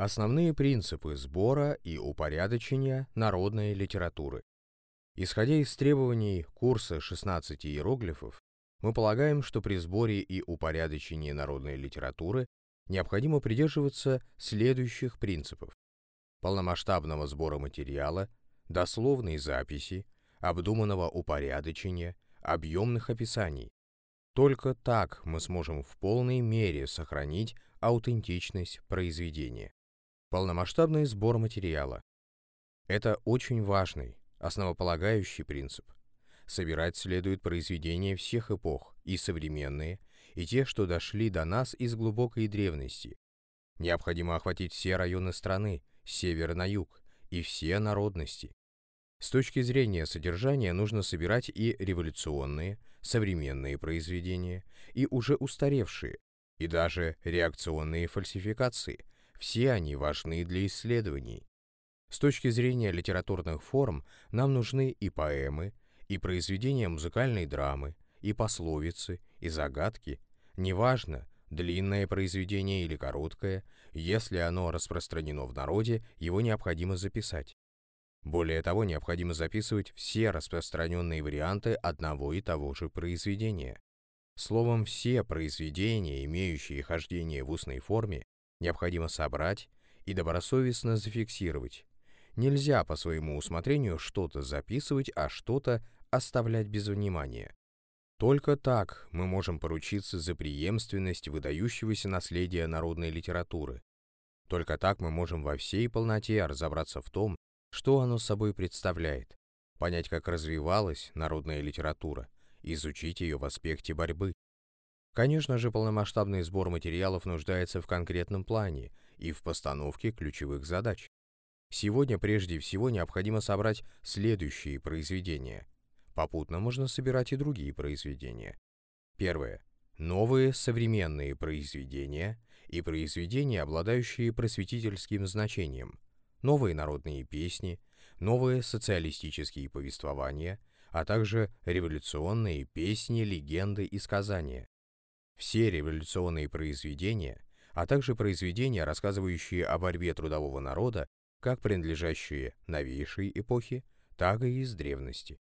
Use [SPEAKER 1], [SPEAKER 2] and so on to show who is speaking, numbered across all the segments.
[SPEAKER 1] Основные принципы сбора и упорядочения народной литературы. Исходя из требований курса 16 иероглифов, мы полагаем, что при сборе и упорядочении народной литературы необходимо придерживаться следующих принципов. Полномасштабного сбора материала, дословной записи, обдуманного упорядочения, объемных описаний. Только так мы сможем в полной мере сохранить аутентичность произведения. Полномасштабный сбор материала. Это очень важный, основополагающий принцип. Собирать следует произведения всех эпох, и современные, и те, что дошли до нас из глубокой древности. Необходимо охватить все районы страны, с севера на юг, и все народности. С точки зрения содержания нужно собирать и революционные, современные произведения, и уже устаревшие, и даже реакционные фальсификации, все они важны для исследований. С точки зрения литературных форм нам нужны и поэмы, и произведения музыкальной драмы, и пословицы, и загадки. Неважно, длинное произведение или короткое, если оно распространено в народе, его необходимо записать. Более того, необходимо записывать все распространенные варианты одного и того же произведения. Словом, все произведения, имеющие хождение в устной форме, необходимо собрать и добросовестно зафиксировать. Нельзя по своему усмотрению что-то записывать, а что-то оставлять без внимания. Только так мы можем поручиться за преемственность выдающегося наследия народной литературы. Только так мы можем во всей полноте разобраться в том, что оно собой представляет, понять, как развивалась народная литература, изучить ее в аспекте борьбы. Конечно же, полномасштабный сбор материалов нуждается в конкретном плане и в постановке ключевых задач. Сегодня прежде всего необходимо собрать следующие произведения. Попутно можно собирать и другие произведения. Первое. Новые современные произведения и произведения, обладающие просветительским значением. Новые народные песни, новые социалистические повествования, а также революционные песни, легенды и сказания. Все революционные произведения, а также произведения, рассказывающие о борьбе трудового народа, как принадлежащие новейшей эпохе, так и из древности.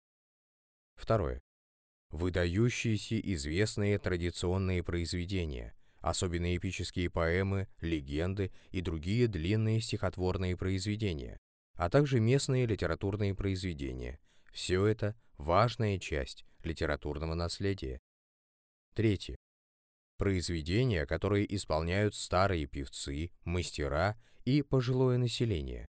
[SPEAKER 1] Второе. Выдающиеся известные традиционные произведения, особенно эпические поэмы, легенды и другие длинные стихотворные произведения, а также местные литературные произведения. Все это важная часть литературного наследия. Третье произведения, которые исполняют старые певцы, мастера и пожилое население.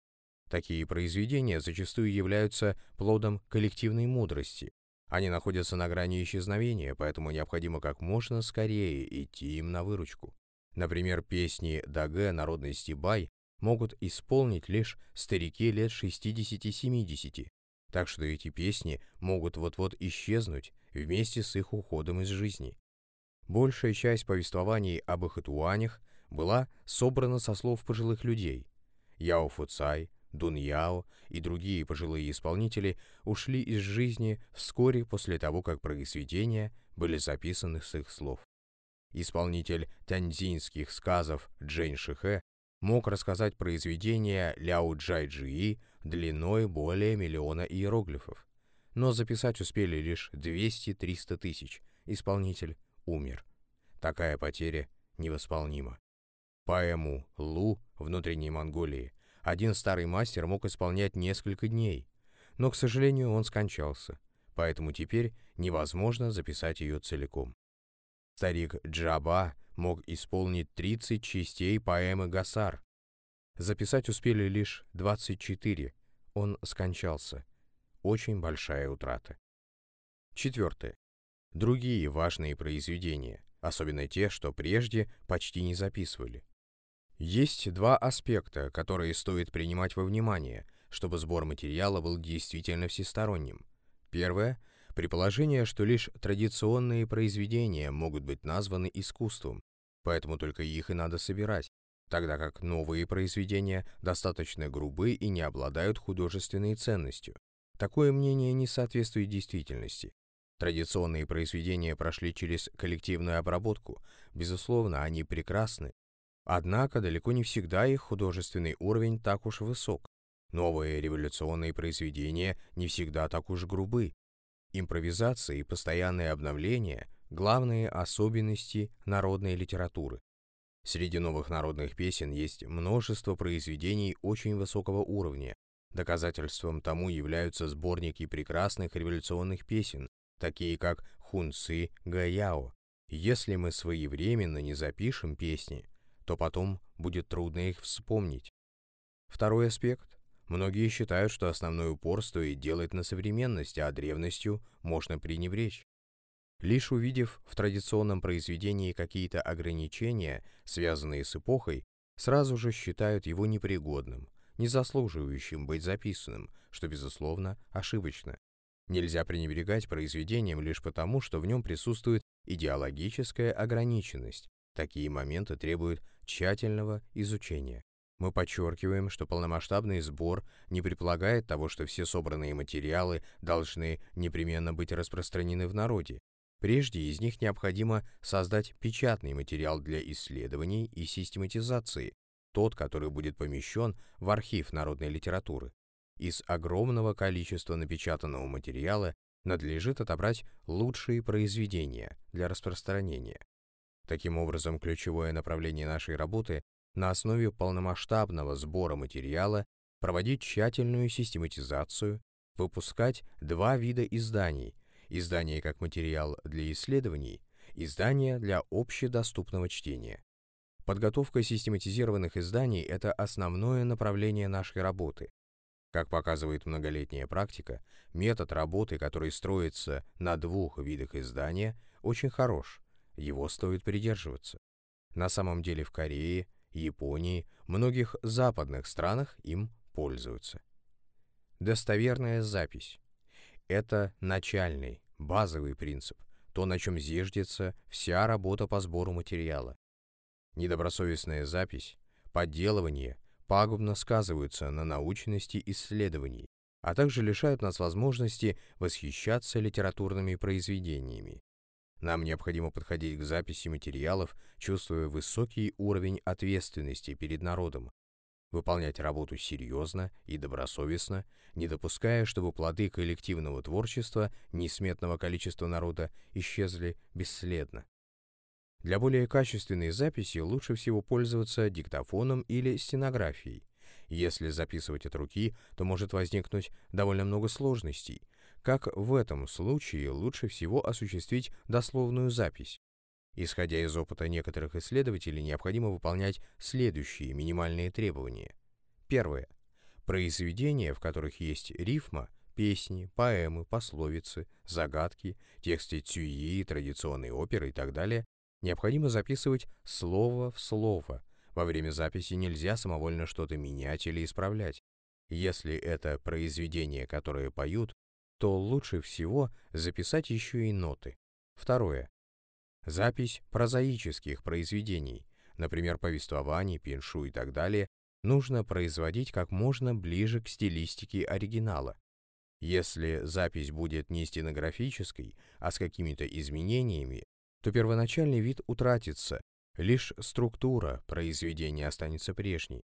[SPEAKER 1] Такие произведения зачастую являются плодом коллективной мудрости. Они находятся на грани исчезновения, поэтому необходимо как можно скорее идти им на выручку. Например, песни Дагэ народности Бай могут исполнить лишь старики лет 60-70, так что эти песни могут вот-вот исчезнуть вместе с их уходом из жизни. Большая часть повествований об ихэтуанях была собрана со слов пожилых людей. Яо Фуцай, Дун Яо и другие пожилые исполнители ушли из жизни вскоре после того, как произведения были записаны с их слов. Исполнитель танзинских сказов Джейн Шихэ мог рассказать произведения Ляо Джай Джии длиной более миллиона иероглифов, но записать успели лишь 200-300 тысяч. Исполнитель умер. Такая потеря невосполнима. Поэму «Лу» внутренней Монголии один старый мастер мог исполнять несколько дней, но, к сожалению, он скончался, поэтому теперь невозможно записать ее целиком. Старик Джаба мог исполнить 30 частей поэмы «Гасар». Записать успели лишь 24, он скончался. Очень большая утрата. Четвертое другие важные произведения, особенно те, что прежде почти не записывали. Есть два аспекта, которые стоит принимать во внимание, чтобы сбор материала был действительно всесторонним. Первое – предположение, что лишь традиционные произведения могут быть названы искусством, поэтому только их и надо собирать, тогда как новые произведения достаточно грубы и не обладают художественной ценностью. Такое мнение не соответствует действительности. Традиционные произведения прошли через коллективную обработку. Безусловно, они прекрасны. Однако далеко не всегда их художественный уровень так уж высок. Новые революционные произведения не всегда так уж грубы. Импровизация и постоянное обновление – главные особенности народной литературы. Среди новых народных песен есть множество произведений очень высокого уровня. Доказательством тому являются сборники прекрасных революционных песен, такие как «Хунцы Гаяо». Если мы своевременно не запишем песни, то потом будет трудно их вспомнить. Второй аспект. Многие считают, что основной упор стоит делать на современность, а древностью можно пренебречь. Лишь увидев в традиционном произведении какие-то ограничения, связанные с эпохой, сразу же считают его непригодным, не заслуживающим быть записанным, что, безусловно, ошибочно. Нельзя пренебрегать произведением лишь потому, что в нем присутствует идеологическая ограниченность. Такие моменты требуют тщательного изучения. Мы подчеркиваем, что полномасштабный сбор не предполагает того, что все собранные материалы должны непременно быть распространены в народе. Прежде из них необходимо создать печатный материал для исследований и систематизации, тот, который будет помещен в архив народной литературы. Из огромного количества напечатанного материала надлежит отобрать лучшие произведения для распространения. Таким образом, ключевое направление нашей работы на основе полномасштабного сбора материала проводить тщательную систематизацию, выпускать два вида изданий – издание как материал для исследований, издание для общедоступного чтения. Подготовка систематизированных изданий – это основное направление нашей работы. Как показывает многолетняя практика, метод работы, который строится на двух видах издания, очень хорош, его стоит придерживаться. На самом деле в Корее, Японии, многих западных странах им пользуются. Достоверная запись – это начальный, базовый принцип, то, на чем зиждется вся работа по сбору материала. Недобросовестная запись, подделывание пагубно сказываются на научности исследований, а также лишают нас возможности восхищаться литературными произведениями. Нам необходимо подходить к записи материалов, чувствуя высокий уровень ответственности перед народом, выполнять работу серьезно и добросовестно, не допуская, чтобы плоды коллективного творчества несметного количества народа исчезли бесследно. Для более качественной записи лучше всего пользоваться диктофоном или стенографией. Если записывать от руки, то может возникнуть довольно много сложностей – как в этом случае лучше всего осуществить дословную запись? Исходя из опыта некоторых исследователей, необходимо выполнять следующие минимальные требования. Первое. Произведения, в которых есть рифма, песни, поэмы, пословицы, загадки, тексты цюи, традиционные оперы и так далее, необходимо записывать слово в слово. Во время записи нельзя самовольно что-то менять или исправлять. Если это произведения, которые поют, то лучше всего записать еще и ноты. Второе. Запись прозаических произведений, например, повествований, пиншу и так далее, нужно производить как можно ближе к стилистике оригинала. Если запись будет не стенографической, а с какими-то изменениями, то первоначальный вид утратится, лишь структура произведения останется прежней.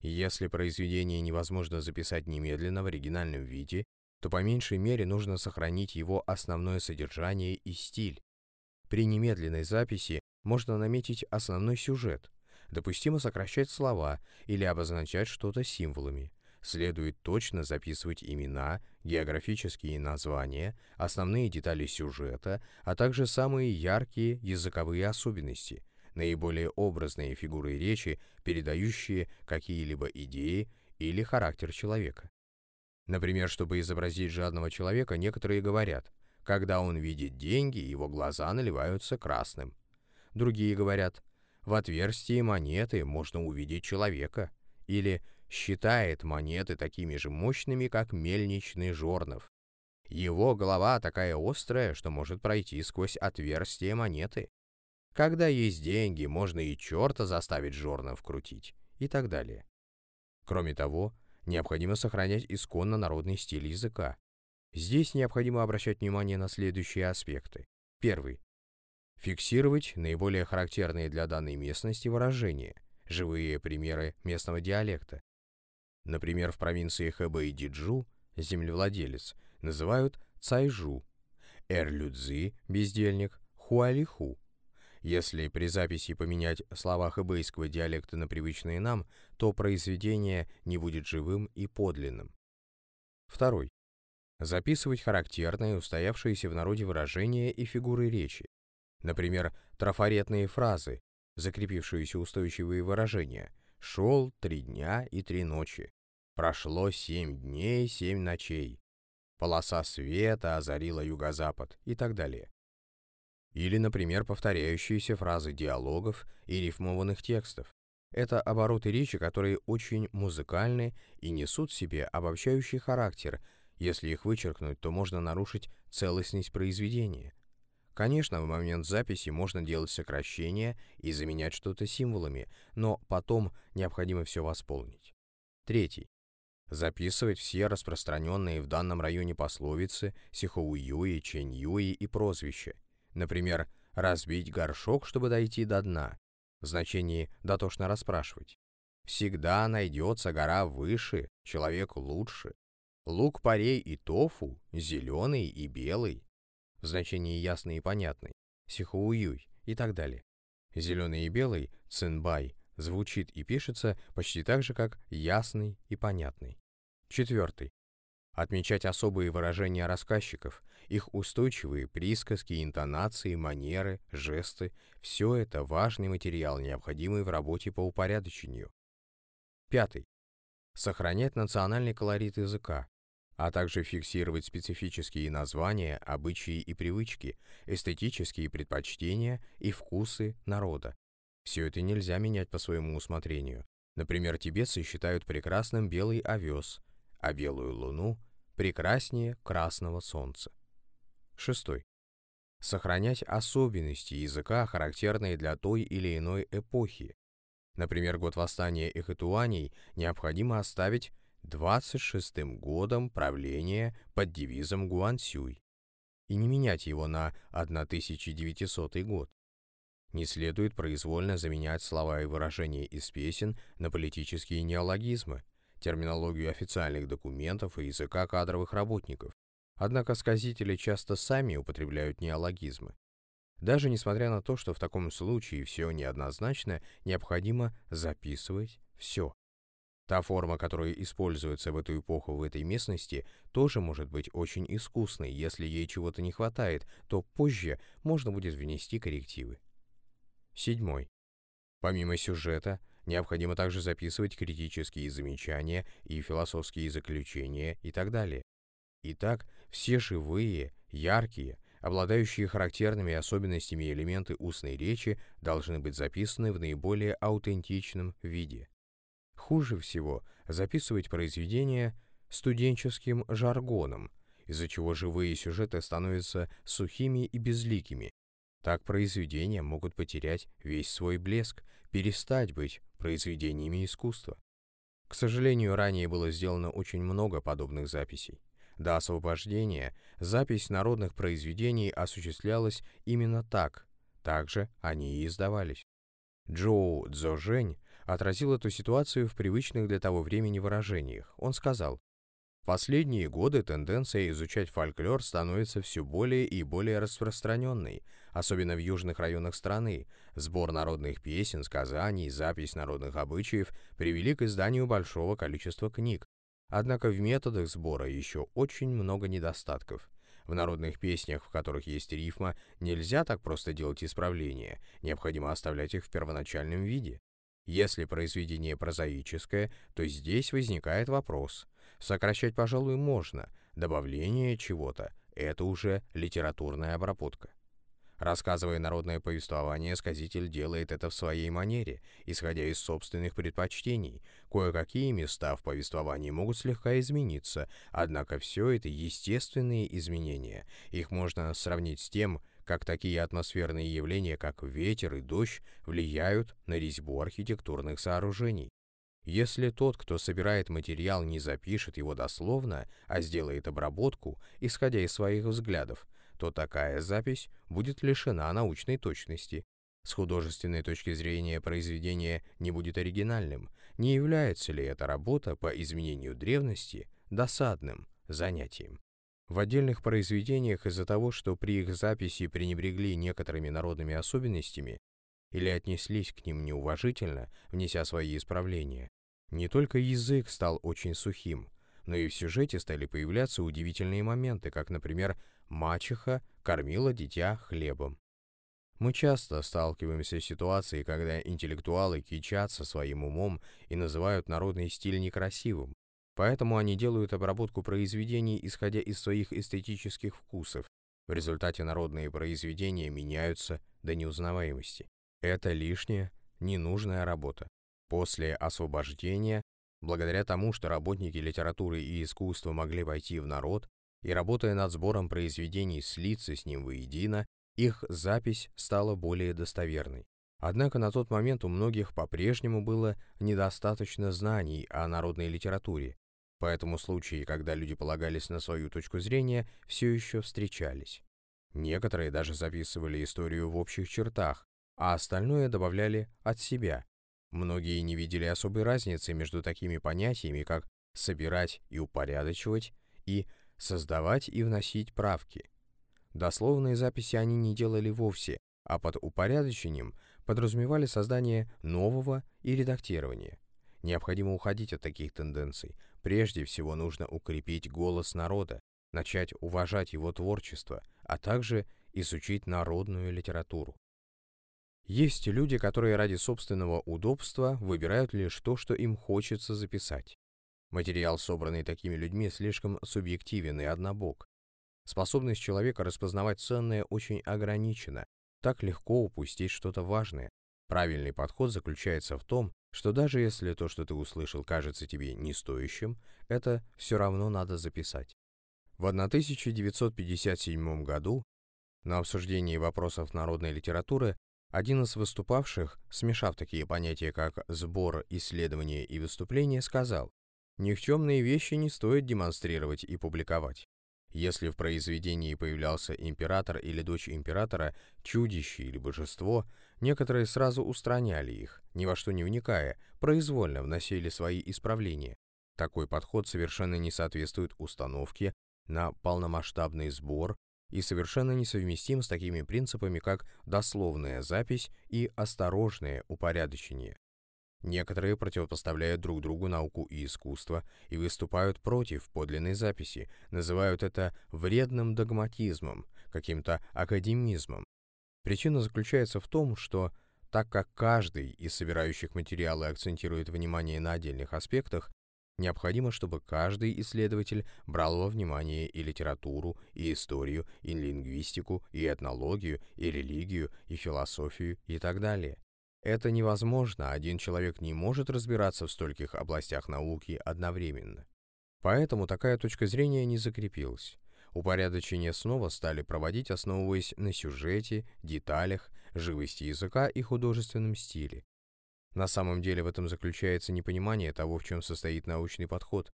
[SPEAKER 1] Если произведение невозможно записать немедленно в оригинальном виде, то по меньшей мере нужно сохранить его основное содержание и стиль. При немедленной записи можно наметить основной сюжет, допустимо сокращать слова или обозначать что-то символами. Следует точно записывать имена, географические названия, основные детали сюжета, а также самые яркие языковые особенности, наиболее образные фигуры речи, передающие какие-либо идеи или характер человека. Например, чтобы изобразить жадного человека, некоторые говорят, когда он видит деньги, его глаза наливаются красным. Другие говорят, в отверстии монеты можно увидеть человека. Или считает монеты такими же мощными, как мельничный жорнов. Его голова такая острая, что может пройти сквозь отверстие монеты. Когда есть деньги, можно и черта заставить жорнов крутить и так далее. Кроме того, необходимо сохранять исконно народный стиль языка. Здесь необходимо обращать внимание на следующие аспекты. Первый. Фиксировать наиболее характерные для данной местности выражения. живые примеры местного диалекта. Например, в провинции Хэбэй Диджу землевладелец называют Цайжу, Эрлюдзи – бездельник, Хуалиху. Если при записи поменять слова хэбэйского диалекта на привычные нам, то произведение не будет живым и подлинным. Второй. Записывать характерные, устоявшиеся в народе выражения и фигуры речи. Например, трафаретные фразы, закрепившиеся устойчивые выражения «шел три дня и три ночи», «прошло семь дней, семь ночей», «полоса света озарила юго-запад» и так далее. Или, например, повторяющиеся фразы диалогов и рифмованных текстов. Это обороты речи, которые очень музыкальны и несут в себе обобщающий характер. Если их вычеркнуть, то можно нарушить целостность произведения. Конечно, в момент записи можно делать сокращения и заменять что-то символами, но потом необходимо все восполнить. Третий. Записывать все распространенные в данном районе пословицы, сихоуюи, ченьюи и прозвища. Например, «разбить горшок, чтобы дойти до дна», в значении «дотошно расспрашивать». «Всегда найдется гора выше, человек лучше». Лук парей и тофу, зеленый и белый, в значении ясный и понятный, сихоуюй и так далее. Зеленый и белый, цинбай, звучит и пишется почти так же, как ясный и понятный. Четвертый. Отмечать особые выражения рассказчиков, их устойчивые присказки, интонации, манеры, жесты – все это важный материал, необходимый в работе по упорядочению. Пятый. Сохранять национальный колорит языка, а также фиксировать специфические названия, обычаи и привычки, эстетические предпочтения и вкусы народа. Все это нельзя менять по своему усмотрению. Например, тибетцы считают прекрасным белый овес, а белую луну прекраснее красного солнца. Шестой. Сохранять особенности языка, характерные для той или иной эпохи. Например, год восстания Эхэтуаней необходимо оставить 26-м годом правления под девизом Гуансюй и не менять его на 1900 год. Не следует произвольно заменять слова и выражения из песен на политические неологизмы, терминологию официальных документов и языка кадровых работников. Однако сказители часто сами употребляют неологизмы. Даже несмотря на то, что в таком случае все неоднозначно, необходимо записывать все. Та форма, которая используется в эту эпоху в этой местности, тоже может быть очень искусной. Если ей чего-то не хватает, то позже можно будет внести коррективы. Седьмой. Помимо сюжета, необходимо также записывать критические замечания и философские заключения и так далее. Итак, все живые, яркие, обладающие характерными особенностями элементы устной речи должны быть записаны в наиболее аутентичном виде. Хуже всего записывать произведения студенческим жаргоном, из-за чего живые сюжеты становятся сухими и безликими. Так произведения могут потерять весь свой блеск, перестать быть произведениями искусства. К сожалению, ранее было сделано очень много подобных записей. До освобождения запись народных произведений осуществлялась именно так, также они и издавались. Джоу Цзожень отразил эту ситуацию в привычных для того времени выражениях. Он сказал, «В последние годы тенденция изучать фольклор становится все более и более распространенной, особенно в южных районах страны. Сбор народных песен, сказаний, запись народных обычаев привели к изданию большого количества книг. Однако в методах сбора еще очень много недостатков. В народных песнях, в которых есть рифма, нельзя так просто делать исправления, необходимо оставлять их в первоначальном виде. Если произведение прозаическое, то здесь возникает вопрос. Сокращать, пожалуй, можно, добавление чего-то – это уже литературная обработка. Рассказывая народное повествование, сказитель делает это в своей манере, исходя из собственных предпочтений. Кое-какие места в повествовании могут слегка измениться, однако все это естественные изменения. Их можно сравнить с тем, как такие атмосферные явления, как ветер и дождь, влияют на резьбу архитектурных сооружений. Если тот, кто собирает материал, не запишет его дословно, а сделает обработку, исходя из своих взглядов, то такая запись будет лишена научной точности. С художественной точки зрения произведение не будет оригинальным. Не является ли эта работа по изменению древности досадным занятием? В отдельных произведениях из-за того, что при их записи пренебрегли некоторыми народными особенностями или отнеслись к ним неуважительно, внеся свои исправления, не только язык стал очень сухим, но и в сюжете стали появляться удивительные моменты, как, например, мачеха кормила дитя хлебом. Мы часто сталкиваемся с ситуацией, когда интеллектуалы кичатся своим умом и называют народный стиль некрасивым, Поэтому они делают обработку произведений, исходя из своих эстетических вкусов. В результате народные произведения меняются до неузнаваемости. Это лишняя, ненужная работа. После освобождения, благодаря тому, что работники литературы и искусства могли войти в народ, и работая над сбором произведений слиться с ним воедино, их запись стала более достоверной. Однако на тот момент у многих по-прежнему было недостаточно знаний о народной литературе, Поэтому случаи, когда люди полагались на свою точку зрения, все еще встречались. Некоторые даже записывали историю в общих чертах, а остальное добавляли от себя. Многие не видели особой разницы между такими понятиями, как «собирать и упорядочивать» и «создавать и вносить правки». Дословные записи они не делали вовсе, а под упорядочением подразумевали создание нового и редактирование. Необходимо уходить от таких тенденций, Прежде всего нужно укрепить голос народа, начать уважать его творчество, а также изучить народную литературу. Есть люди, которые ради собственного удобства выбирают лишь то, что им хочется записать. Материал, собранный такими людьми, слишком субъективен и однобок. Способность человека распознавать ценное очень ограничена. Так легко упустить что-то важное. Правильный подход заключается в том, что даже если то, что ты услышал, кажется тебе не стоящим, это все равно надо записать. В 1957 году на обсуждении вопросов народной литературы один из выступавших, смешав такие понятия, как сбор, исследование и выступление, сказал, «Никчемные вещи не стоит демонстрировать и публиковать. Если в произведении появлялся император или дочь императора, чудище или божество, некоторые сразу устраняли их, ни во что не вникая, произвольно вносили свои исправления. Такой подход совершенно не соответствует установке на полномасштабный сбор и совершенно несовместим с такими принципами, как дословная запись и осторожное упорядочение. Некоторые противопоставляют друг другу науку и искусство и выступают против подлинной записи, называют это вредным догматизмом, каким-то академизмом. Причина заключается в том, что так как каждый из собирающих материалы акцентирует внимание на отдельных аспектах, необходимо, чтобы каждый исследователь брал во внимание и литературу, и историю, и лингвистику, и этнологию, и религию, и философию и так далее. Это невозможно, один человек не может разбираться в стольких областях науки одновременно. Поэтому такая точка зрения не закрепилась. Упорядочение снова стали проводить, основываясь на сюжете, деталях, живости языка и художественном стиле. На самом деле в этом заключается непонимание того, в чем состоит научный подход.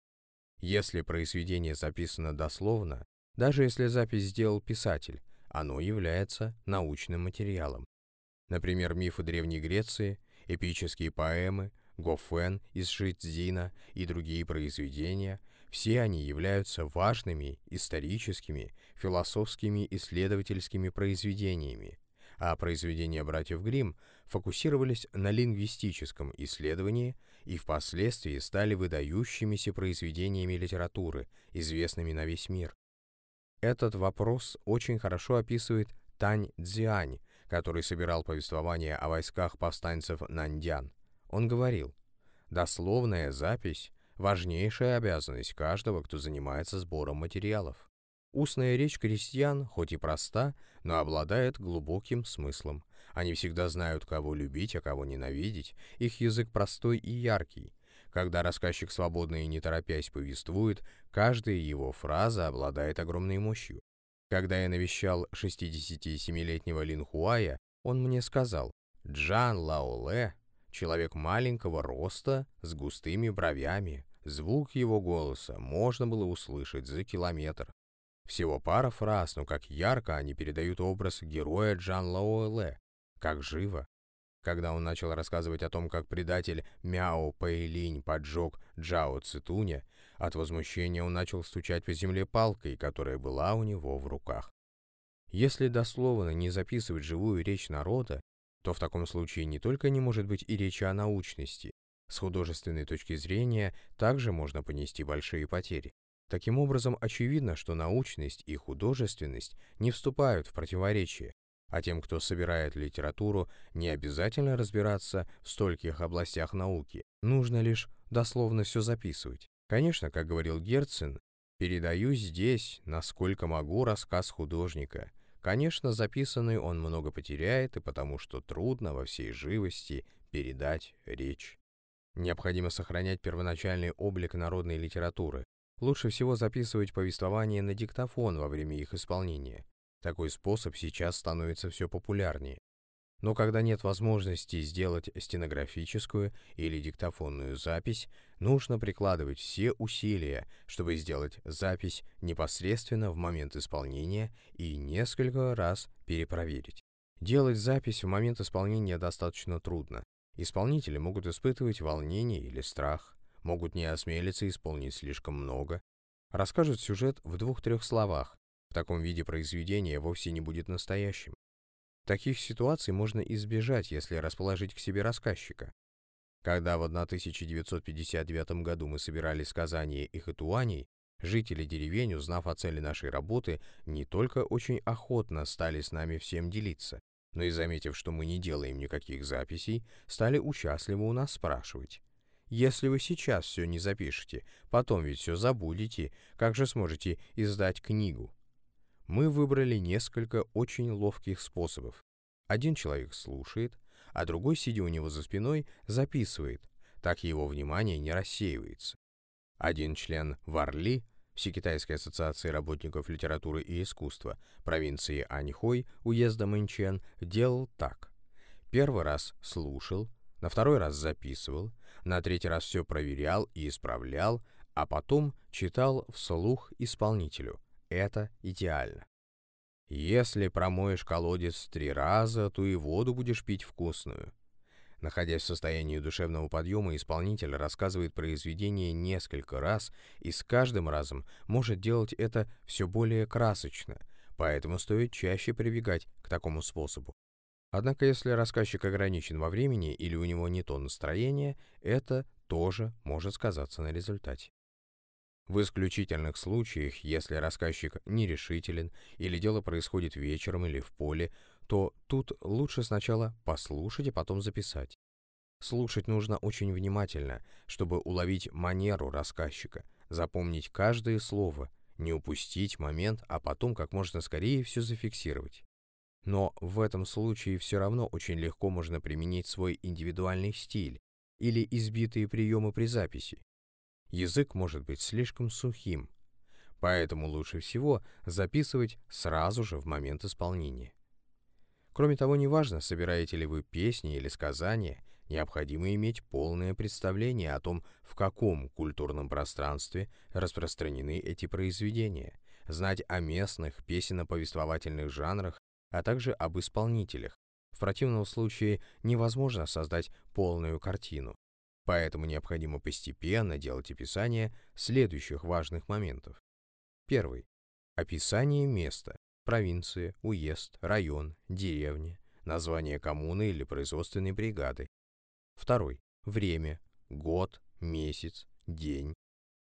[SPEAKER 1] Если произведение записано дословно, даже если запись сделал писатель, оно является научным материалом. Например, мифы Древней Греции, эпические поэмы, Гофен из Шитзина и другие произведения, все они являются важными историческими, философскими исследовательскими произведениями, а произведения братьев Гримм фокусировались на лингвистическом исследовании и впоследствии стали выдающимися произведениями литературы, известными на весь мир. Этот вопрос очень хорошо описывает Тань Цзиань который собирал повествование о войсках повстанцев Нандян. Он говорил, «Дословная запись – важнейшая обязанность каждого, кто занимается сбором материалов. Устная речь крестьян, хоть и проста, но обладает глубоким смыслом. Они всегда знают, кого любить, а кого ненавидеть. Их язык простой и яркий. Когда рассказчик свободно и не торопясь повествует, каждая его фраза обладает огромной мощью. Когда я навещал 67-летнего Лин Хуая, он мне сказал, «Джан Лаоле — человек маленького роста, с густыми бровями. Звук его голоса можно было услышать за километр. Всего пара фраз, но как ярко они передают образ героя Джан Лаоле. Как живо. Когда он начал рассказывать о том, как предатель Мяо Пэйлинь поджег Джао Цитуня, от возмущения он начал стучать по земле палкой, которая была у него в руках. Если дословно не записывать живую речь народа, то в таком случае не только не может быть и речи о научности, с художественной точки зрения также можно понести большие потери. Таким образом, очевидно, что научность и художественность не вступают в противоречие, а тем, кто собирает литературу, не обязательно разбираться в стольких областях науки, нужно лишь дословно все записывать. Конечно, как говорил Герцен, передаю здесь, насколько могу, рассказ художника. Конечно, записанный он много потеряет, и потому что трудно во всей живости передать речь. Необходимо сохранять первоначальный облик народной литературы. Лучше всего записывать повествования на диктофон во время их исполнения. Такой способ сейчас становится все популярнее. Но когда нет возможности сделать стенографическую или диктофонную запись, нужно прикладывать все усилия, чтобы сделать запись непосредственно в момент исполнения и несколько раз перепроверить. Делать запись в момент исполнения достаточно трудно. Исполнители могут испытывать волнение или страх, могут не осмелиться исполнить слишком много, расскажут сюжет в двух-трех словах. В таком виде произведение вовсе не будет настоящим. Таких ситуаций можно избежать, если расположить к себе рассказчика. Когда в 1959 году мы собирали сказания и хатуаней, жители деревень, узнав о цели нашей работы, не только очень охотно стали с нами всем делиться, но и заметив, что мы не делаем никаких записей, стали участливо у нас спрашивать. Если вы сейчас все не запишете, потом ведь все забудете, как же сможете издать книгу? Мы выбрали несколько очень ловких способов. Один человек слушает, а другой, сидя у него за спиной, записывает, так его внимание не рассеивается. Один член Варли, Всекитайской ассоциации работников литературы и искусства, провинции Аньхой, уезда Мэнчен, делал так. Первый раз слушал, на второй раз записывал, на третий раз все проверял и исправлял, а потом читал вслух исполнителю – это идеально. Если промоешь колодец три раза, то и воду будешь пить вкусную. Находясь в состоянии душевного подъема, исполнитель рассказывает произведение несколько раз и с каждым разом может делать это все более красочно, поэтому стоит чаще прибегать к такому способу. Однако если рассказчик ограничен во времени или у него не то настроение, это тоже может сказаться на результате. В исключительных случаях, если рассказчик нерешителен или дело происходит вечером или в поле, то тут лучше сначала послушать, а потом записать. Слушать нужно очень внимательно, чтобы уловить манеру рассказчика, запомнить каждое слово, не упустить момент, а потом как можно скорее все зафиксировать. Но в этом случае все равно очень легко можно применить свой индивидуальный стиль или избитые приемы при записи, язык может быть слишком сухим, поэтому лучше всего записывать сразу же в момент исполнения. Кроме того, неважно, собираете ли вы песни или сказания, необходимо иметь полное представление о том, в каком культурном пространстве распространены эти произведения, знать о местных песенно-повествовательных жанрах, а также об исполнителях. В противном случае невозможно создать полную картину. Поэтому необходимо постепенно делать описание следующих важных моментов. Первый. Описание места, провинции, уезд, район, деревня, название коммуны или производственной бригады. Второй. Время, год, месяц, день.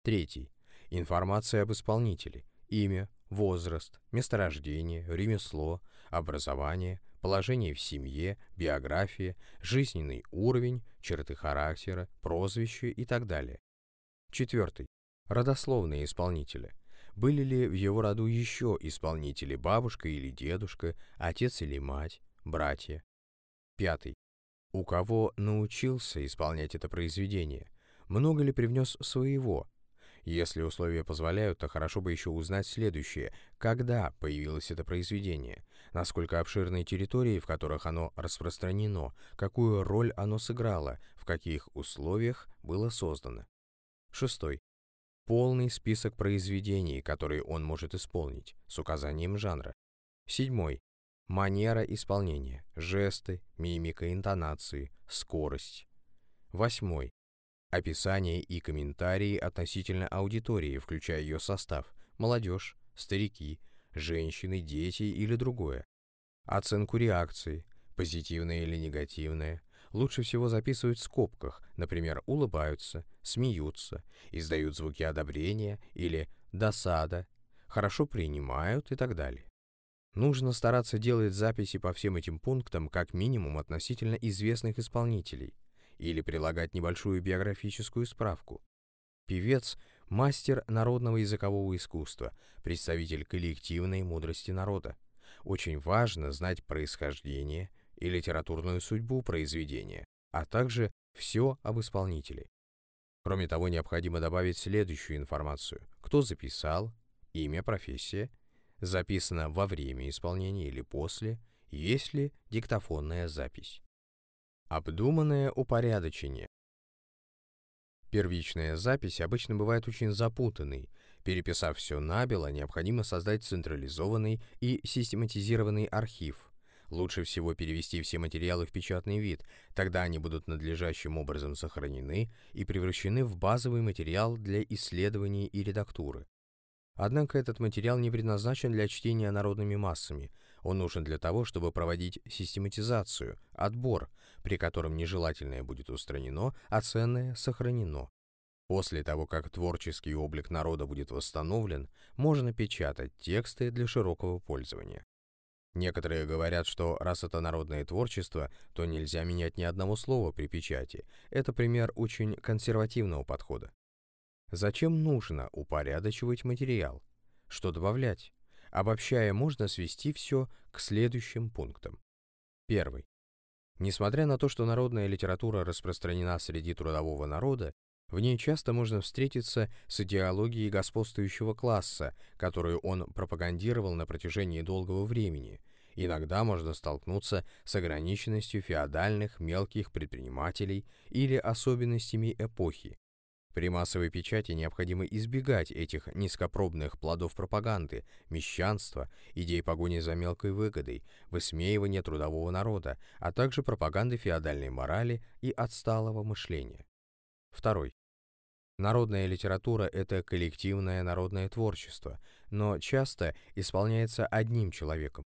[SPEAKER 1] Третий. Информация об исполнителе, имя, возраст, месторождение, ремесло, образование, положение в семье, биография, жизненный уровень, черты характера, прозвище и так далее. Четвертый. Родословные исполнителя. Были ли в его роду еще исполнители, бабушка или дедушка, отец или мать, братья? Пятый. У кого научился исполнять это произведение? Много ли привнес своего? Если условия позволяют, то хорошо бы еще узнать следующее. Когда появилось это произведение? Насколько обширны территории, в которых оно распространено? Какую роль оно сыграло? В каких условиях было создано? Шестой. Полный список произведений, которые он может исполнить, с указанием жанра. Седьмой. манера исполнения, жесты, мимика, интонации, скорость. Восьмой. Описание и комментарии относительно аудитории, включая ее состав, молодежь, старики, женщины, дети или другое. Оценку реакции, позитивное или негативное, лучше всего записывать в скобках, например, улыбаются, смеются, издают звуки одобрения или досада, хорошо принимают и так далее. Нужно стараться делать записи по всем этим пунктам как минимум относительно известных исполнителей или прилагать небольшую биографическую справку. Певец – мастер народного языкового искусства, представитель коллективной мудрости народа. Очень важно знать происхождение и литературную судьбу произведения, а также все об исполнителе. Кроме того, необходимо добавить следующую информацию. Кто записал, имя, профессия – записано во время исполнения или после, есть ли диктофонная запись. Обдуманное упорядочение. Первичная запись обычно бывает очень запутанной. Переписав все набело, необходимо создать централизованный и систематизированный архив. Лучше всего перевести все материалы в печатный вид, тогда они будут надлежащим образом сохранены и превращены в базовый материал для исследований и редактуры. Однако этот материал не предназначен для чтения народными массами. Он нужен для того, чтобы проводить систематизацию, отбор, при котором нежелательное будет устранено, а ценное сохранено. После того, как творческий облик народа будет восстановлен, можно печатать тексты для широкого пользования. Некоторые говорят, что раз это народное творчество, то нельзя менять ни одного слова при печати. Это пример очень консервативного подхода. Зачем нужно упорядочивать материал? Что добавлять? Обобщая, можно свести все к следующим пунктам. Первый. Несмотря на то, что народная литература распространена среди трудового народа, в ней часто можно встретиться с идеологией господствующего класса, которую он пропагандировал на протяжении долгого времени. Иногда можно столкнуться с ограниченностью феодальных мелких предпринимателей или особенностями эпохи, при массовой печати необходимо избегать этих низкопробных плодов пропаганды, мещанства, идей погони за мелкой выгодой, высмеивания трудового народа, а также пропаганды феодальной морали и отсталого мышления. Второй. Народная литература – это коллективное народное творчество, но часто исполняется одним человеком.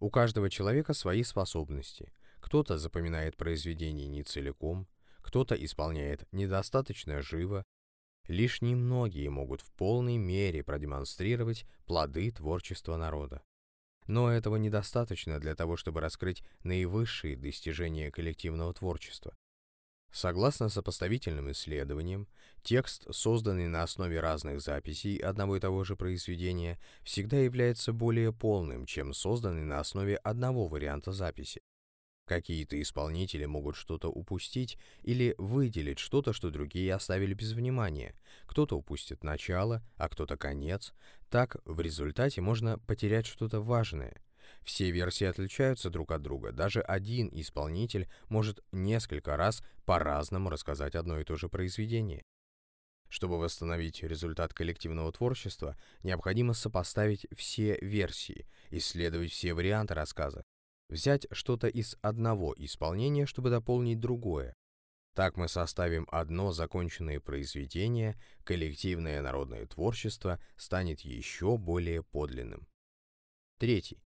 [SPEAKER 1] У каждого человека свои способности. Кто-то запоминает произведение не целиком, кто-то исполняет недостаточно живо, лишь немногие могут в полной мере продемонстрировать плоды творчества народа. Но этого недостаточно для того, чтобы раскрыть наивысшие достижения коллективного творчества. Согласно сопоставительным исследованиям, текст, созданный на основе разных записей одного и того же произведения, всегда является более полным, чем созданный на основе одного варианта записи. Какие-то исполнители могут что-то упустить или выделить что-то, что другие оставили без внимания. Кто-то упустит начало, а кто-то конец. Так, в результате можно потерять что-то важное. Все версии отличаются друг от друга. Даже один исполнитель может несколько раз по-разному рассказать одно и то же произведение. Чтобы восстановить результат коллективного творчества, необходимо сопоставить все версии, исследовать все варианты рассказа, взять что-то из одного исполнения, чтобы дополнить другое. Так мы составим одно законченное произведение, коллективное народное творчество станет еще более подлинным. Третий.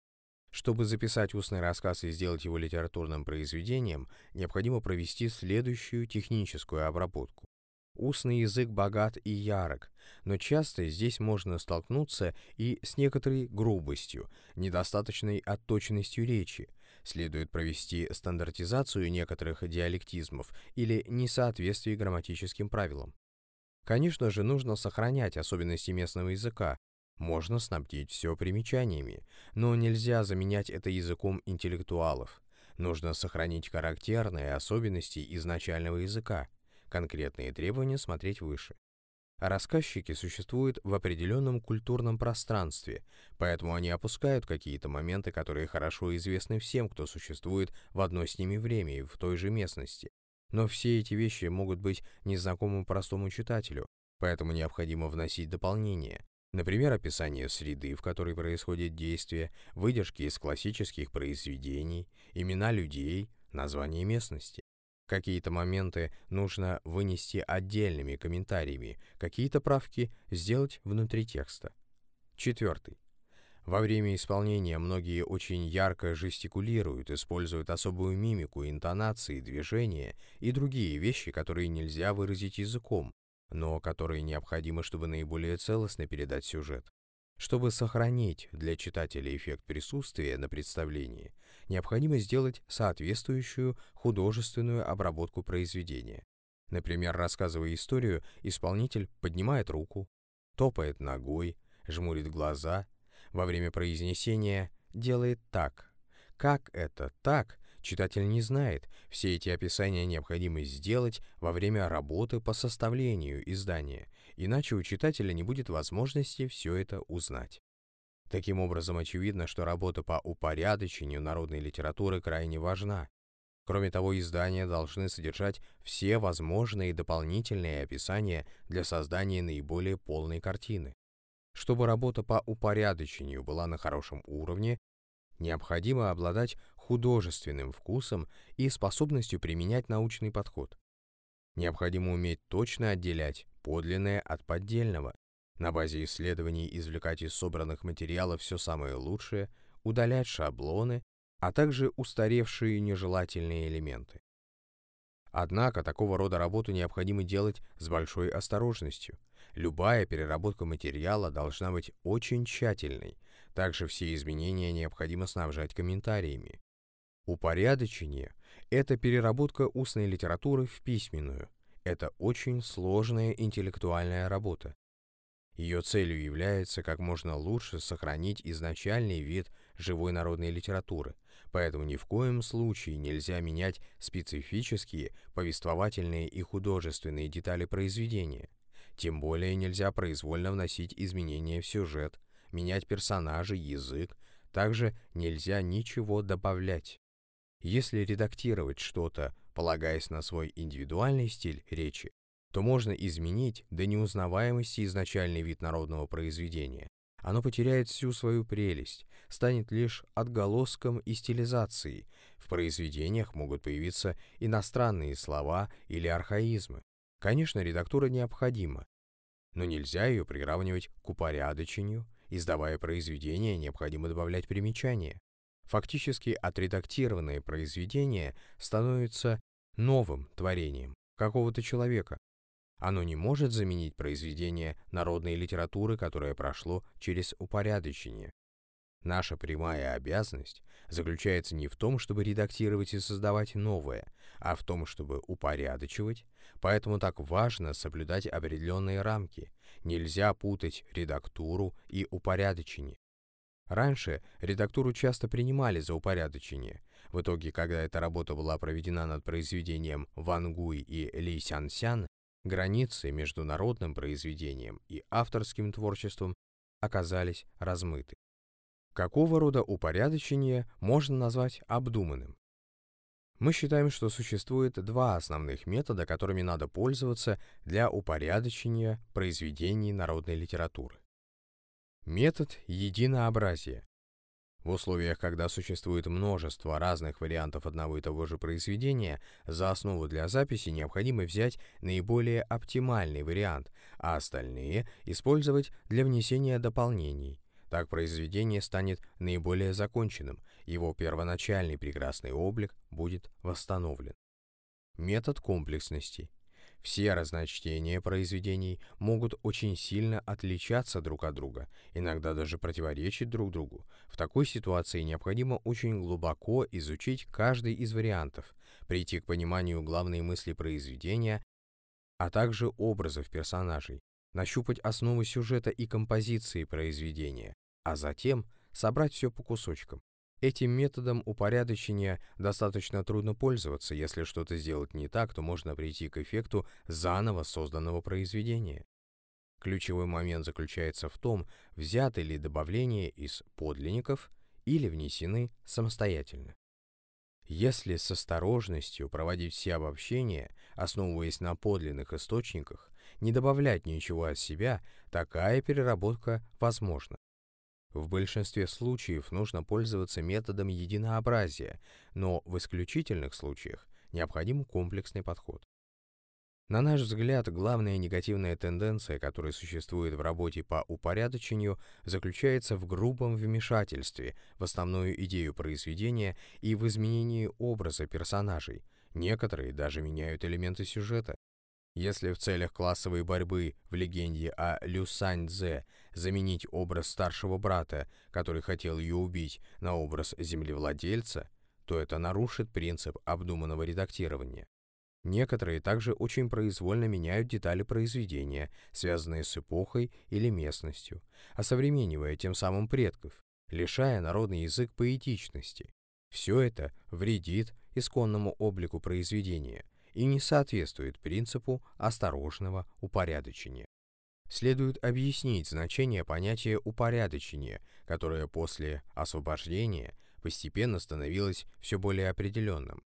[SPEAKER 1] Чтобы записать устный рассказ и сделать его литературным произведением, необходимо провести следующую техническую обработку. Устный язык богат и ярок, но часто здесь можно столкнуться и с некоторой грубостью, недостаточной отточенностью речи. Следует провести стандартизацию некоторых диалектизмов или несоответствий грамматическим правилам. Конечно же, нужно сохранять особенности местного языка, можно снабдить все примечаниями, но нельзя заменять это языком интеллектуалов. Нужно сохранить характерные особенности изначального языка, конкретные требования смотреть выше. Рассказчики существуют в определенном культурном пространстве, поэтому они опускают какие-то моменты, которые хорошо известны всем, кто существует в одно с ними время и в той же местности. Но все эти вещи могут быть незнакомы простому читателю, поэтому необходимо вносить дополнения. Например, описание среды, в которой происходит действие, выдержки из классических произведений, имена людей, название местности. Какие-то моменты нужно вынести отдельными комментариями, какие-то правки сделать внутри текста. Четвертый. Во время исполнения многие очень ярко жестикулируют, используют особую мимику, интонации, движения и другие вещи, которые нельзя выразить языком, но которые необходимы, чтобы наиболее целостно передать сюжет. Чтобы сохранить для читателя эффект присутствия на представлении, необходимо сделать соответствующую художественную обработку произведения. Например, рассказывая историю, исполнитель поднимает руку, топает ногой, жмурит глаза, во время произнесения делает так. Как это так, читатель не знает. Все эти описания необходимо сделать во время работы по составлению издания, иначе у читателя не будет возможности все это узнать. Таким образом, очевидно, что работа по упорядочению народной литературы крайне важна. Кроме того, издания должны содержать все возможные дополнительные описания для создания наиболее полной картины. Чтобы работа по упорядочению была на хорошем уровне, необходимо обладать художественным вкусом и способностью применять научный подход. Необходимо уметь точно отделять подлинное от поддельного, на базе исследований извлекать из собранных материалов все самое лучшее, удалять шаблоны, а также устаревшие нежелательные элементы. Однако такого рода работу необходимо делать с большой осторожностью. Любая переработка материала должна быть очень тщательной, также все изменения необходимо снабжать комментариями. Упорядочение – это переработка устной литературы в письменную. Это очень сложная интеллектуальная работа. Ее целью является как можно лучше сохранить изначальный вид живой народной литературы, поэтому ни в коем случае нельзя менять специфические повествовательные и художественные детали произведения. Тем более нельзя произвольно вносить изменения в сюжет, менять персонажей, язык, также нельзя ничего добавлять. Если редактировать что-то, полагаясь на свой индивидуальный стиль речи, то можно изменить до неузнаваемости изначальный вид народного произведения. Оно потеряет всю свою прелесть, станет лишь отголоском и стилизацией. В произведениях могут появиться иностранные слова или архаизмы. Конечно, редактура необходима, но нельзя ее приравнивать к упорядочению. Издавая произведение, необходимо добавлять примечания. Фактически отредактированное произведение становится новым творением какого-то человека, оно не может заменить произведение народной литературы, которое прошло через упорядочение. Наша прямая обязанность заключается не в том, чтобы редактировать и создавать новое, а в том, чтобы упорядочивать, поэтому так важно соблюдать определенные рамки. Нельзя путать редактуру и упорядочение. Раньше редактуру часто принимали за упорядочение. В итоге, когда эта работа была проведена над произведением Ван Гуй и Ли Сян Сян, Границы между народным произведением и авторским творчеством оказались размыты. Какого рода упорядочение можно назвать обдуманным? Мы считаем, что существует два основных метода, которыми надо пользоваться для упорядочения произведений народной литературы. Метод единообразия. В условиях, когда существует множество разных вариантов одного и того же произведения, за основу для записи необходимо взять наиболее оптимальный вариант, а остальные использовать для внесения дополнений. Так произведение станет наиболее законченным, его первоначальный прекрасный облик будет восстановлен. Метод комплексности – все разночтения произведений могут очень сильно отличаться друг от друга, иногда даже противоречить друг другу. В такой ситуации необходимо очень глубоко изучить каждый из вариантов, прийти к пониманию главной мысли произведения, а также образов персонажей, нащупать основы сюжета и композиции произведения, а затем собрать все по кусочкам. Этим методом упорядочения достаточно трудно пользоваться. Если что-то сделать не так, то можно прийти к эффекту заново созданного произведения. Ключевой момент заключается в том, взяты ли добавления из подлинников или внесены самостоятельно. Если с осторожностью проводить все обобщения, основываясь на подлинных источниках, не добавлять ничего от себя, такая переработка возможна. В большинстве случаев нужно пользоваться методом единообразия, но в исключительных случаях необходим комплексный подход. На наш взгляд, главная негативная тенденция, которая существует в работе по упорядочению, заключается в грубом вмешательстве в основную идею произведения и в изменении образа персонажей. Некоторые даже меняют элементы сюжета. Если в целях классовой борьбы в легенде о Лю Сань-Дзе заменить образ старшего брата, который хотел ее убить, на образ землевладельца, то это нарушит принцип обдуманного редактирования. Некоторые также очень произвольно меняют детали произведения, связанные с эпохой или местностью, осовременивая тем самым предков, лишая народный язык поэтичности. Все это вредит исконному облику произведения и не соответствует принципу осторожного упорядочения. Следует объяснить значение понятия упорядочения, которое после освобождения постепенно становилось все более определенным.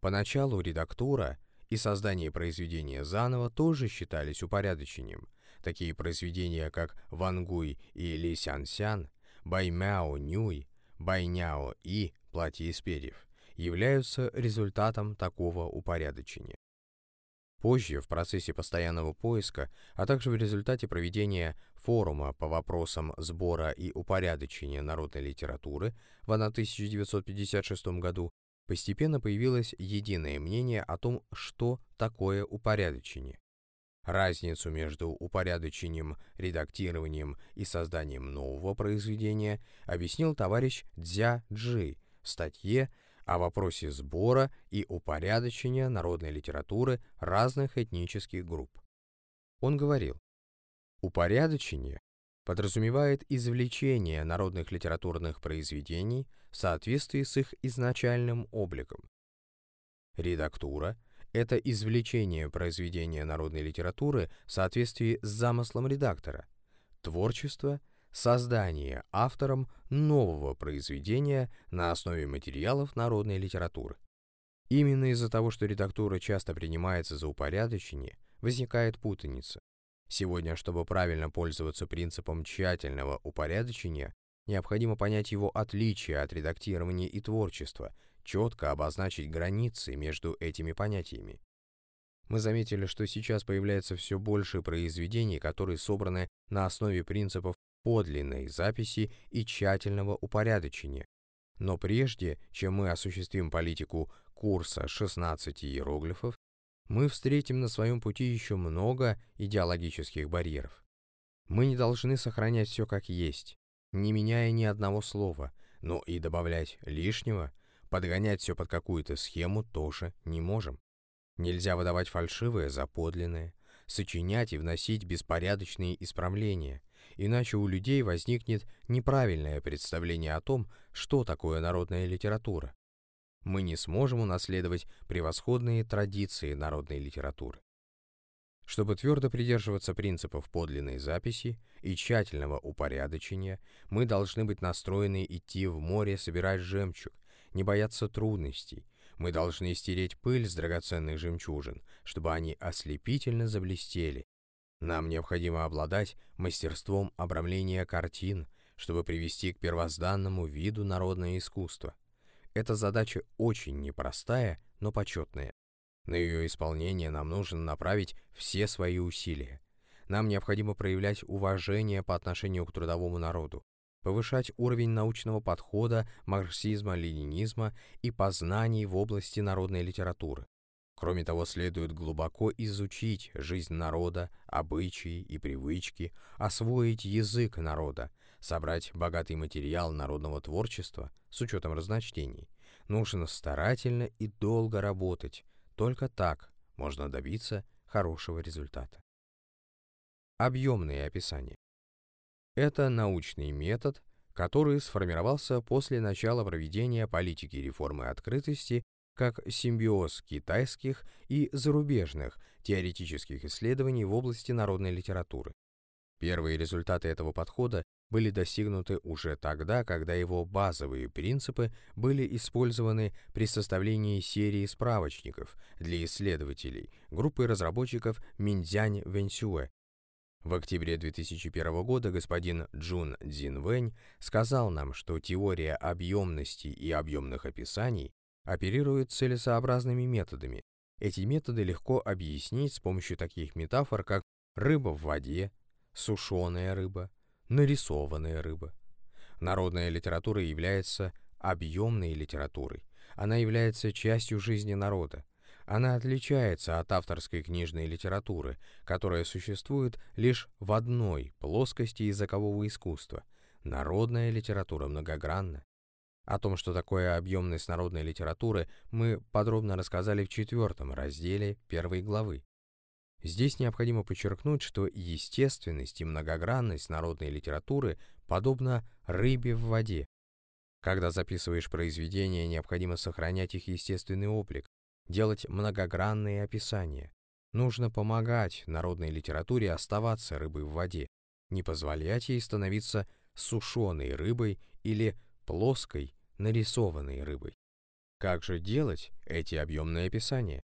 [SPEAKER 1] Поначалу редактура и создание произведения заново тоже считались упорядочением. Такие произведения, как «Вангуй» и «Ли Сян Сян», «Баймяо Нюй», «Байняо И», «Платье из перьев», являются результатом такого упорядочения. Позже, в процессе постоянного поиска, а также в результате проведения форума по вопросам сбора и упорядочения народной литературы в 1956 году, постепенно появилось единое мнение о том, что такое упорядочение. Разницу между упорядочением, редактированием и созданием нового произведения объяснил товарищ Дзя Джи в статье о вопросе сбора и упорядочения народной литературы разных этнических групп. Он говорил, упорядочение подразумевает извлечение народных литературных произведений в соответствии с их изначальным обликом. Редактура — это извлечение произведения народной литературы в соответствии с замыслом редактора. Творчество — создание автором нового произведения на основе материалов народной литературы. Именно из-за того, что редактура часто принимается за упорядочение, возникает путаница. Сегодня, чтобы правильно пользоваться принципом тщательного упорядочения, необходимо понять его отличие от редактирования и творчества, четко обозначить границы между этими понятиями. Мы заметили, что сейчас появляется все больше произведений, которые собраны на основе принципов подлинной записи и тщательного упорядочения. Но прежде, чем мы осуществим политику курса 16 иероглифов, мы встретим на своем пути еще много идеологических барьеров. Мы не должны сохранять все как есть, не меняя ни одного слова, но и добавлять лишнего, подгонять все под какую-то схему тоже не можем. Нельзя выдавать фальшивое за подлинное, сочинять и вносить беспорядочные исправления, иначе у людей возникнет неправильное представление о том, что такое народная литература, мы не сможем унаследовать превосходные традиции народной литературы. Чтобы твердо придерживаться принципов подлинной записи и тщательного упорядочения, мы должны быть настроены идти в море собирать жемчуг, не бояться трудностей. Мы должны стереть пыль с драгоценных жемчужин, чтобы они ослепительно заблестели. Нам необходимо обладать мастерством обрамления картин, чтобы привести к первозданному виду народное искусство. Эта задача очень непростая, но почетная. На ее исполнение нам нужно направить все свои усилия. Нам необходимо проявлять уважение по отношению к трудовому народу, повышать уровень научного подхода, марксизма, ленинизма и познаний в области народной литературы. Кроме того, следует глубоко изучить жизнь народа, обычаи и привычки, освоить язык народа, собрать богатый материал народного творчества с учетом разночтений. Нужно старательно и долго работать. Только так можно добиться хорошего результата. Объемные описания. Это научный метод, который сформировался после начала проведения политики реформы открытости как симбиоз китайских и зарубежных теоретических исследований в области народной литературы. Первые результаты этого подхода были достигнуты уже тогда, когда его базовые принципы были использованы при составлении серии справочников для исследователей группы разработчиков Миндзянь Вэньсюэ. В октябре 2001 года господин Джун Цзин Вэнь сказал нам, что теория объемности и объемных описаний оперирует целесообразными методами. Эти методы легко объяснить с помощью таких метафор, как рыба в воде, сушеная рыба, нарисованная рыба. Народная литература является объемной литературой. Она является частью жизни народа. Она отличается от авторской книжной литературы, которая существует лишь в одной плоскости языкового искусства. Народная литература многогранна. О том, что такое объемность народной литературы, мы подробно рассказали в четвертом разделе первой главы. Здесь необходимо подчеркнуть, что естественность и многогранность народной литературы подобна рыбе в воде. Когда записываешь произведения, необходимо сохранять их естественный облик, делать многогранные описания. Нужно помогать народной литературе оставаться рыбой в воде, не позволять ей становиться сушеной рыбой или плоской, нарисованной рыбой. Как же делать эти объемные описания?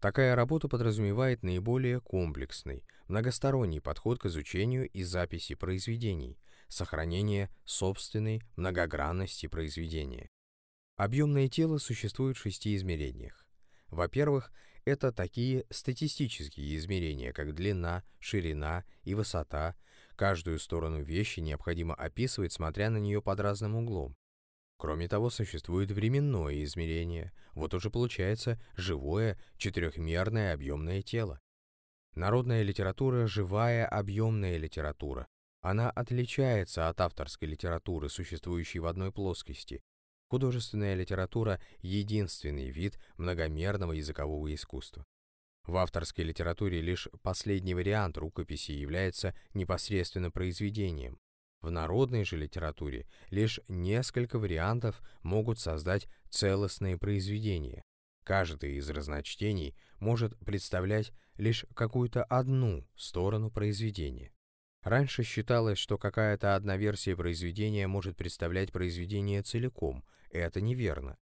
[SPEAKER 1] Такая работа подразумевает наиболее комплексный, многосторонний подход к изучению и записи произведений, сохранение собственной многогранности произведения. Объемное тело существует в шести измерениях. Во-первых, это такие статистические измерения, как длина, ширина и высота. Каждую сторону вещи необходимо описывать, смотря на нее под разным углом. Кроме того, существует временное измерение. Вот уже получается живое четырехмерное объемное тело. Народная литература – живая объемная литература. Она отличается от авторской литературы, существующей в одной плоскости. Художественная литература – единственный вид многомерного языкового искусства. В авторской литературе лишь последний вариант рукописи является непосредственно произведением. В народной же литературе лишь несколько вариантов могут создать целостные произведения. Каждый из разночтений может представлять лишь какую-то одну сторону произведения. Раньше считалось, что какая-то одна версия произведения может представлять произведение целиком. Это неверно.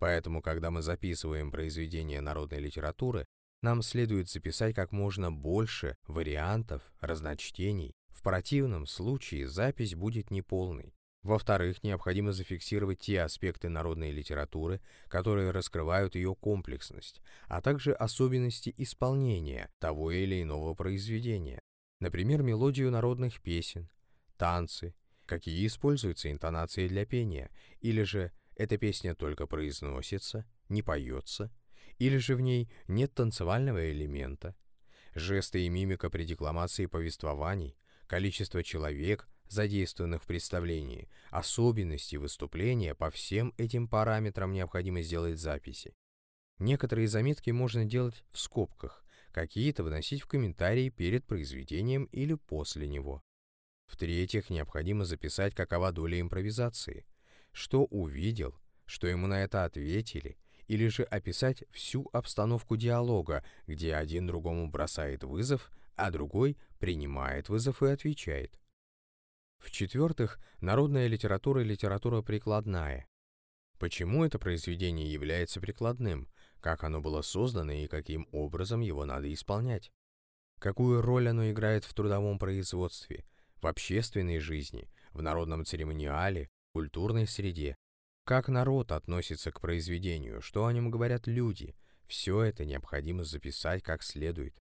[SPEAKER 1] Поэтому, когда мы записываем произведение народной литературы, нам следует записать как можно больше вариантов, разночтений, в противном случае запись будет неполной. Во-вторых, необходимо зафиксировать те аспекты народной литературы, которые раскрывают ее комплексность, а также особенности исполнения того или иного произведения. Например, мелодию народных песен, танцы, какие используются интонации для пения, или же эта песня только произносится, не поется, или же в ней нет танцевального элемента, жесты и мимика при декламации повествований, количество человек, задействованных в представлении, особенности выступления, по всем этим параметрам необходимо сделать записи. Некоторые заметки можно делать в скобках, какие-то выносить в комментарии перед произведением или после него. В-третьих, необходимо записать, какова доля импровизации, что увидел, что ему на это ответили, или же описать всю обстановку диалога, где один другому бросает вызов, а другой принимает вызов и отвечает. В-четвертых, народная литература – литература прикладная. Почему это произведение является прикладным, как оно было создано и каким образом его надо исполнять? Какую роль оно играет в трудовом производстве, в общественной жизни, в народном церемониале, культурной среде? Как народ относится к произведению, что о нем говорят люди – все это необходимо записать как следует.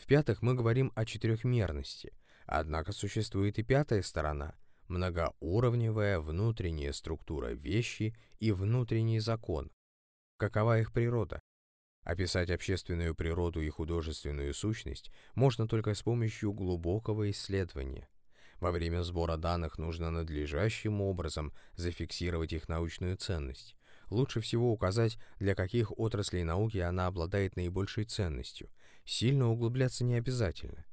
[SPEAKER 1] В-пятых, мы говорим о четырехмерности, однако существует и пятая сторона – многоуровневая внутренняя структура вещи и внутренний закон. Какова их природа? Описать общественную природу и художественную сущность можно только с помощью глубокого исследования. Во время сбора данных нужно надлежащим образом зафиксировать их научную ценность. Лучше всего указать, для каких отраслей науки она обладает наибольшей ценностью – сильно углубляться не обязательно.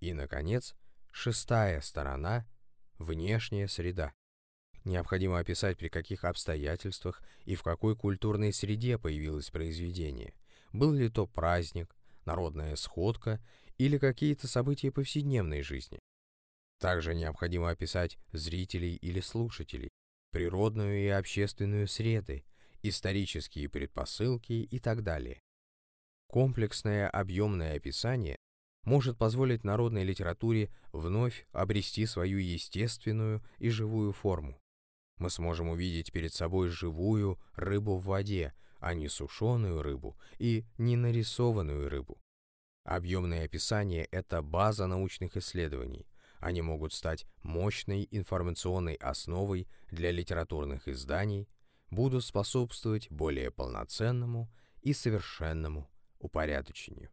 [SPEAKER 1] И, наконец, шестая сторона – внешняя среда. Необходимо описать, при каких обстоятельствах и в какой культурной среде появилось произведение. Был ли то праздник, народная сходка или какие-то события повседневной жизни. Также необходимо описать зрителей или слушателей, природную и общественную среды, исторические предпосылки и так далее. Комплексное объемное описание может позволить народной литературе вновь обрести свою естественную и живую форму. Мы сможем увидеть перед собой живую рыбу в воде, а не сушеную рыбу и не нарисованную рыбу. Объемные описания – это база научных исследований. Они могут стать мощной информационной основой для литературных изданий, будут способствовать более полноценному и совершенному упорядочению.